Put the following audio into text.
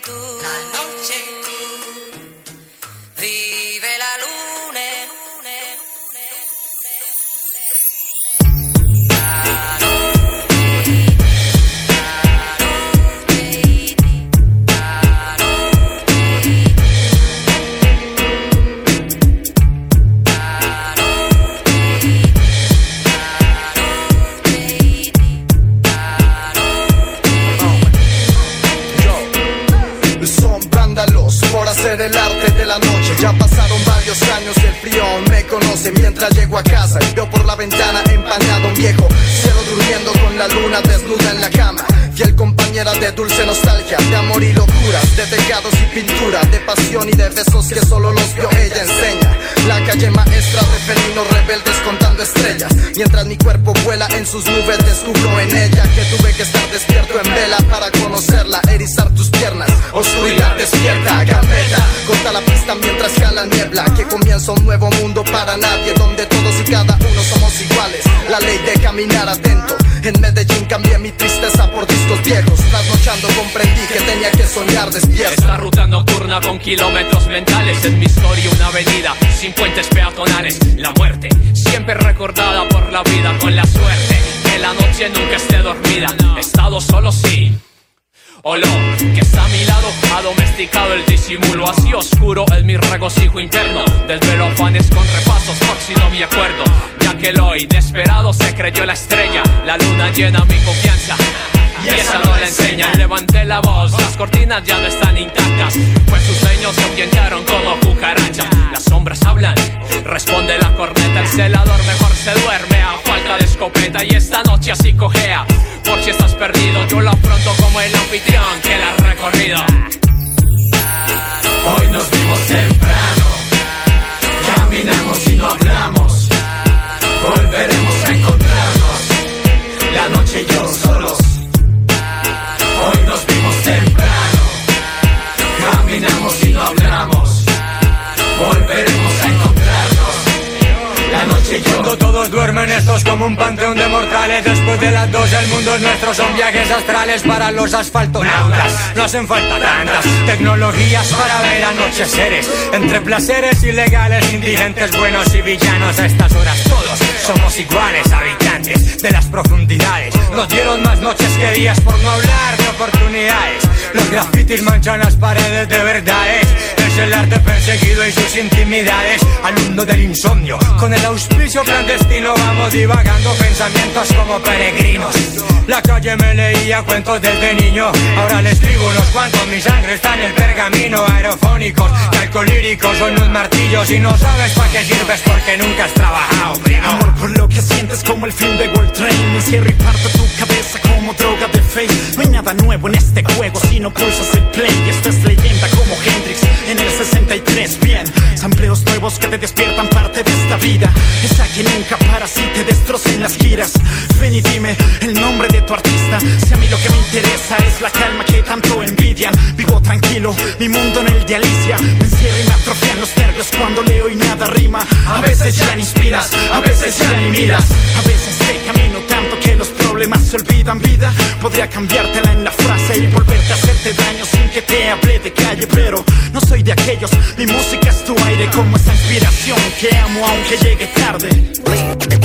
tu conocer el arte de la noche. Ya pasaron varios años y el frío me conoce. Mientras llego a casa, veo por la ventana empanado un viejo. Cero durmiendo con la luna desnuda en la cama fiel compañera de dulce nostalgia de amor y locuras de tejados y pintura de pasión y de besos que solo los vio ella enseña. La calle maestra de felinos rebeldes contando estrellas. Mientras mi cuerpo vuela en sus nubes descubro en ella que tuve que estar despierto en vela para conocerla erizar tus piernas. Oscuridad despierta gambeta corta la pista mientras la niebla. Que comienza un nuevo mundo para nadie donde todos y cada uno somos iguales. La ley de caminar atento en Medellín cambié mi tristeza por discos viejos. Trasnochando comprendí que tenía que soñar despierto. Esta ruta nocturna con kilómetros mentales. Es mi historia una avenida sin puentes peatonales. La muerte siempre recordada por la vida con la suerte. Que la noche nunca esté dormida. He estado solo sí. Olo, que está a mi lado, ha domesticado el disimulo. Así oscuro es mi regocijo interno. Del velo afanes con repasos, no me acuerdo Ya que el hoy desesperado se creyó la estrella. La luna llena mi confianza. Y esa no la enseña. Levanté la voz, las cortinas ya no están intactas. Pues sus sueños se ahuyentaron como cucaracha. Las sombras hablan, responde la corneta. El celador mejor se duerme a falta de escopeta. Y esta noche así cojea. Por si estás perdido, yo lo afronto como el anfitrión que la ha recorrido como un panteón de mortales. Después de las dos el mundo es nuestro Son viajes astrales para los asfaltonautas. No hacen falta tantas tecnologías para ver anocheceres. Entre placeres ilegales, indigentes, buenos y villanos A estas horas todos somos iguales habitantes de las profundidades. Nos dieron más noches que días por no hablar de oportunidades. Los grafitis manchan las paredes de verdades El arte perseguido y sus intimidades Al mundo del insomnio. Con el auspicio clandestino vamos divagando pensamientos como peregrinos. La calle me leía cuentos desde niño. Ahora les escribo unos cuantos, mi sangre está en el pergamino. Aerofónicos, calcolíricos, son unos martillos Y no sabes para qué sirves porque nunca has trabajado, Amor por lo que sientes como el film de World Train encierro y parto tu cabeza como droga de fe. No hay nada nuevo en este juego si no pulsas el play. Esto es leyenda como Hendrix. En el 63 Bien, sampleos nuevos que te despiertan parte de esta vida. Nunca para si te destrocen las giras. Ven y dime el nombre de tu artista. Si a mí lo que me interesa es la calma que tanto envidian. Vivo tranquilo, mi mundo en el de Alicia. Me encierro y me atrofian los nervios cuando leo y nada rima. A veces ya ni inspiras, a veces ya ni miras. A veces te camino tanto que los problemas se olvidan vida. Podría cambiártela en la frase y volverte que te hable de calle Pero no soy de aquellos, mi música es tu aire como esa inspiración que amo aunque llegue tarde